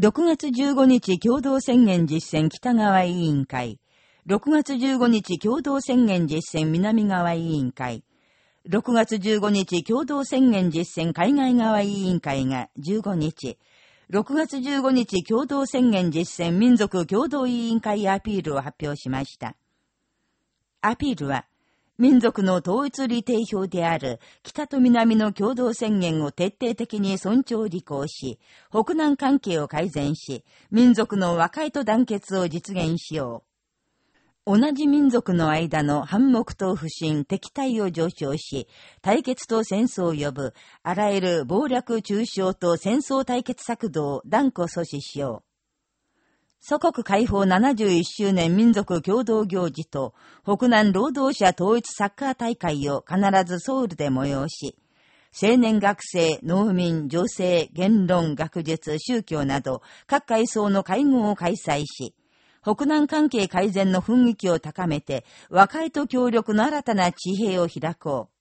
6月15日共同宣言実践北側委員会、6月15日共同宣言実践南側委員会、6月15日共同宣言実践海外側委員会が15日、6月15日共同宣言実践民族共同委員会アピールを発表しました。アピールは、民族の統一理定表である北と南の共同宣言を徹底的に尊重履行し、北南関係を改善し、民族の和解と団結を実現しよう。同じ民族の間の反目と不信、敵対を上昇し、対決と戦争を呼ぶ、あらゆる暴略中傷と戦争対決策動を断固阻止しよう。祖国解放71周年民族共同行事と北南労働者統一サッカー大会を必ずソウルで催し、青年学生、農民、女性、言論、学術、宗教など各階層の会合を開催し、北南関係改善の雰囲気を高めて、和解と協力の新たな地平を開こう。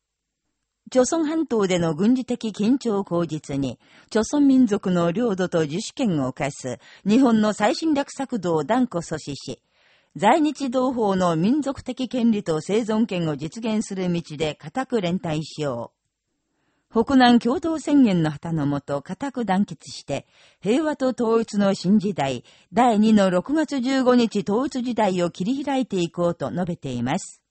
朝鮮半島での軍事的緊張口実に、朝鮮民族の領土と自主権を犯す日本の最侵略策動を断固阻止し、在日同胞の民族的権利と生存権を実現する道で固く連帯しよう。北南共同宣言の旗のもと固く団結して、平和と統一の新時代、第2の6月15日統一時代を切り開いていこうと述べています。